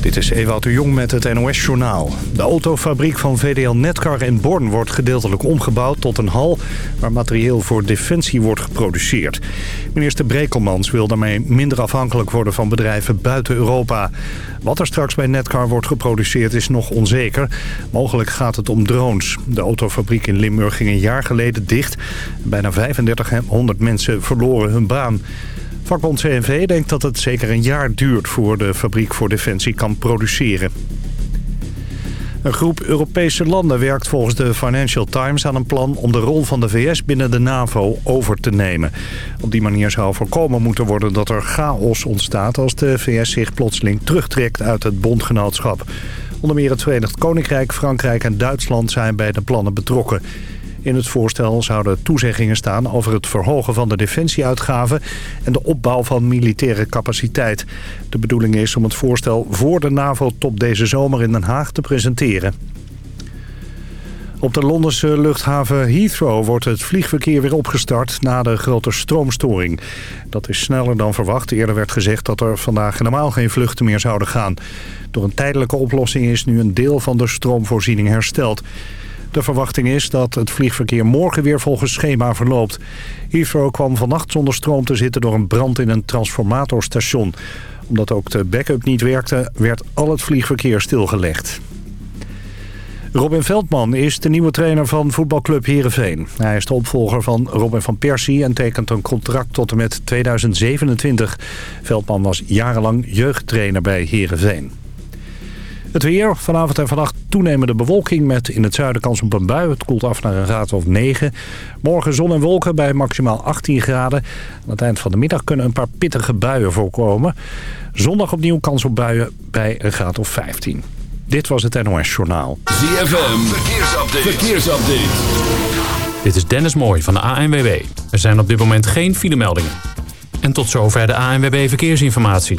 Dit is Ewout de Jong met het NOS-journaal. De autofabriek van VDL Netcar in Born wordt gedeeltelijk omgebouwd tot een hal... waar materieel voor defensie wordt geproduceerd. Minister Brekelmans wil daarmee minder afhankelijk worden van bedrijven buiten Europa. Wat er straks bij Netcar wordt geproduceerd is nog onzeker. Mogelijk gaat het om drones. De autofabriek in Limburg ging een jaar geleden dicht. Bijna 3500 mensen verloren hun baan. Vakbond CNV denkt dat het zeker een jaar duurt voor de fabriek voor Defensie kan produceren. Een groep Europese landen werkt volgens de Financial Times aan een plan om de rol van de VS binnen de NAVO over te nemen. Op die manier zou voorkomen moeten worden dat er chaos ontstaat als de VS zich plotseling terugtrekt uit het bondgenootschap. Onder meer het Verenigd Koninkrijk, Frankrijk en Duitsland zijn bij de plannen betrokken. In het voorstel zouden toezeggingen staan over het verhogen van de defensieuitgaven en de opbouw van militaire capaciteit. De bedoeling is om het voorstel voor de NAVO-top deze zomer in Den Haag te presenteren. Op de Londense luchthaven Heathrow wordt het vliegverkeer weer opgestart na de grote stroomstoring. Dat is sneller dan verwacht. Eerder werd gezegd dat er vandaag helemaal geen vluchten meer zouden gaan. Door een tijdelijke oplossing is nu een deel van de stroomvoorziening hersteld. De verwachting is dat het vliegverkeer morgen weer volgens schema verloopt. Heathrow kwam vannacht zonder stroom te zitten door een brand in een transformatorstation. Omdat ook de backup niet werkte, werd al het vliegverkeer stilgelegd. Robin Veldman is de nieuwe trainer van voetbalclub Heerenveen. Hij is de opvolger van Robin van Persie en tekent een contract tot en met 2027. Veldman was jarenlang jeugdtrainer bij Heerenveen. Het weer, vanavond en vannacht toenemende bewolking met in het zuiden kans op een bui. Het koelt af naar een graad of 9. Morgen zon en wolken bij maximaal 18 graden. Aan het eind van de middag kunnen een paar pittige buien voorkomen. Zondag opnieuw kans op buien bij een graad of 15. Dit was het NOS Journaal. ZFM, verkeersupdate. verkeersupdate. Dit is Dennis Mooij van de ANWB. Er zijn op dit moment geen filemeldingen. En tot zover de ANWB Verkeersinformatie.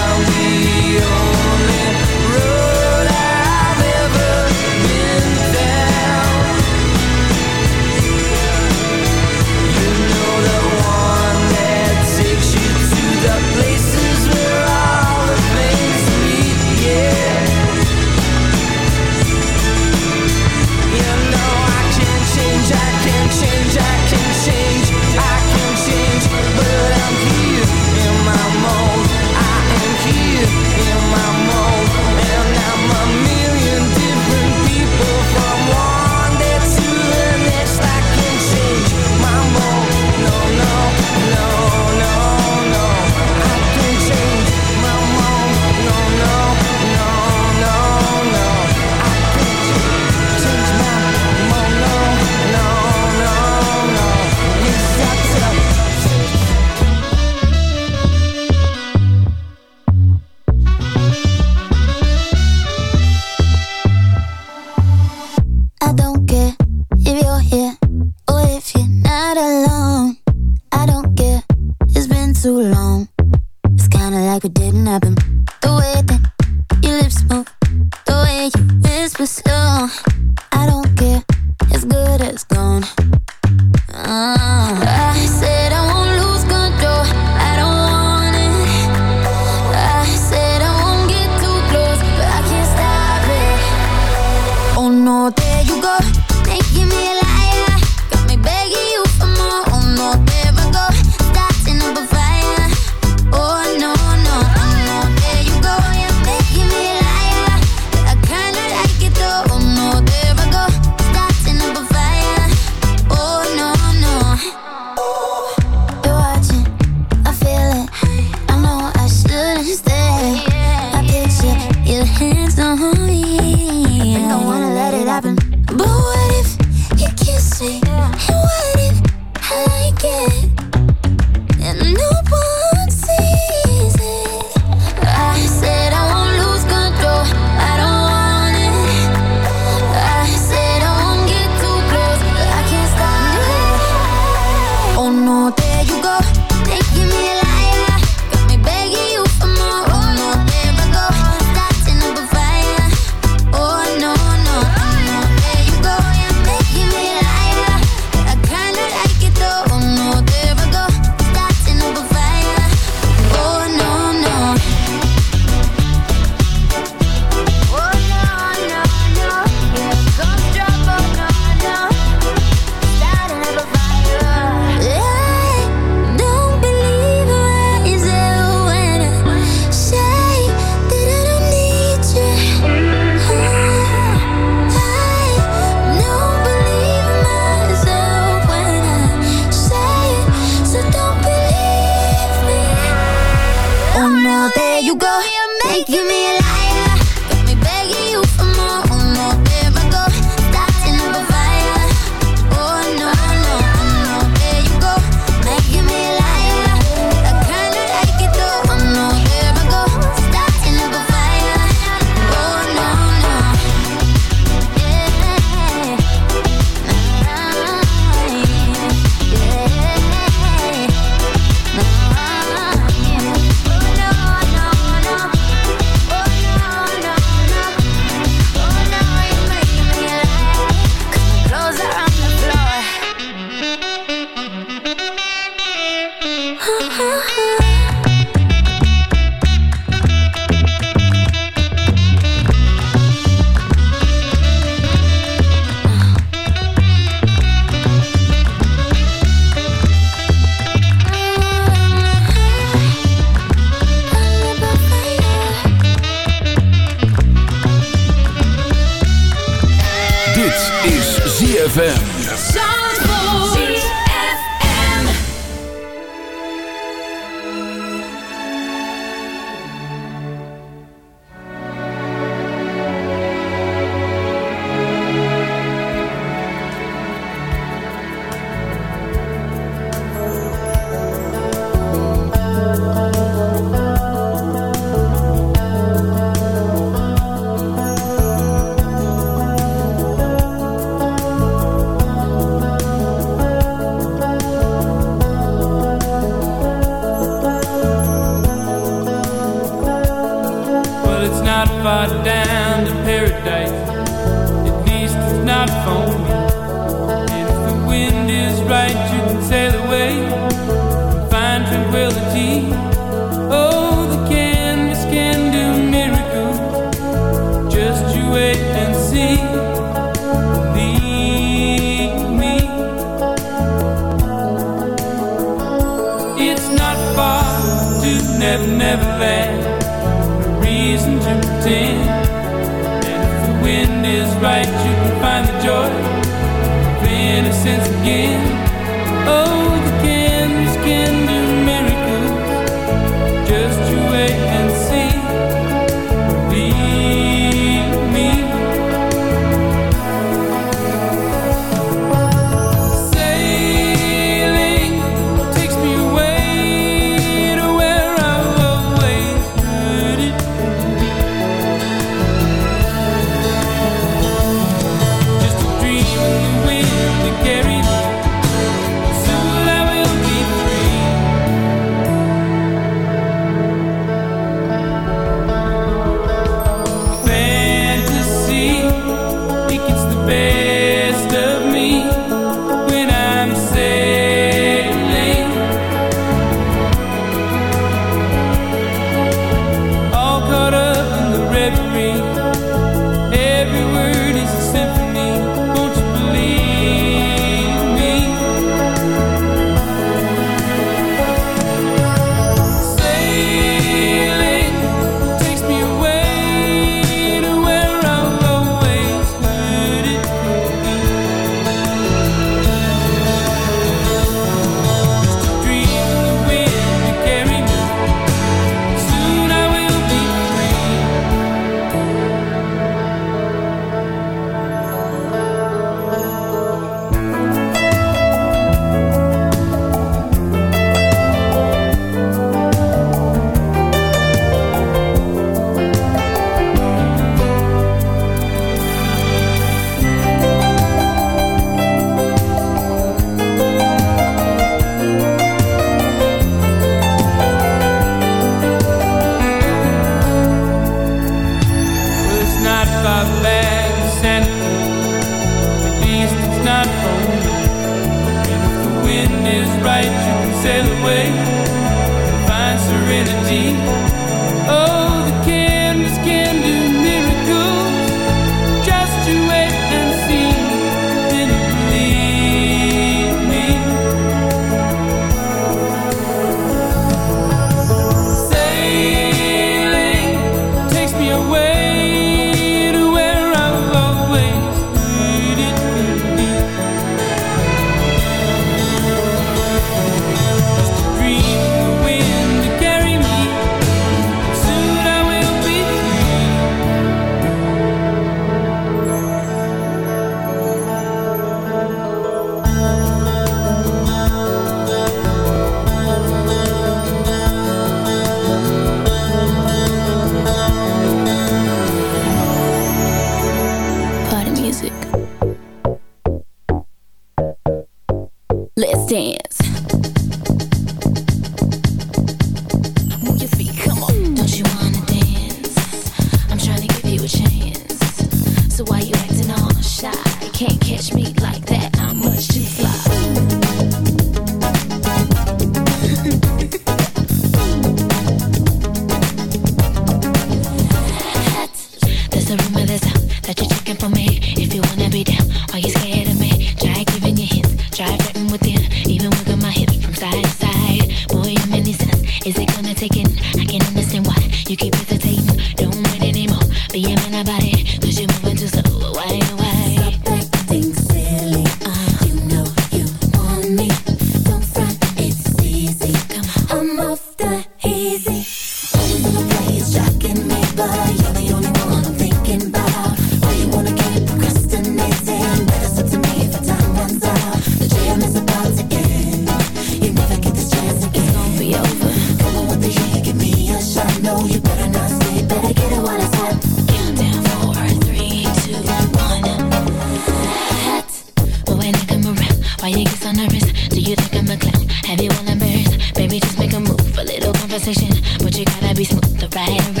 you I'm a clown. Have you all embarrassed? Baby, just make a move. A little conversation, but you gotta be smooth, right?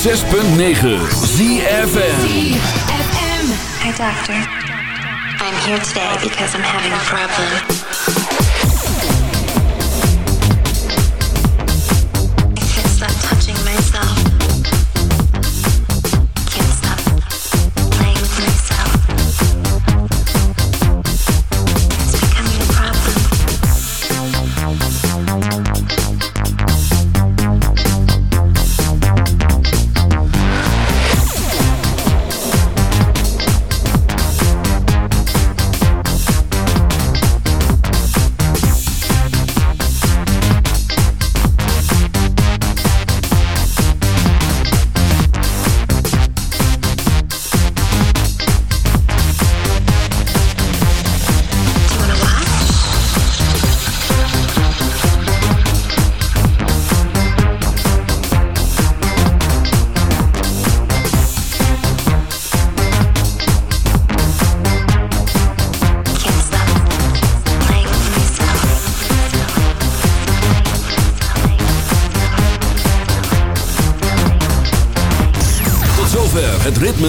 106.9 ZFM ZFM Hi doctor. I'm here today because I'm having a problem.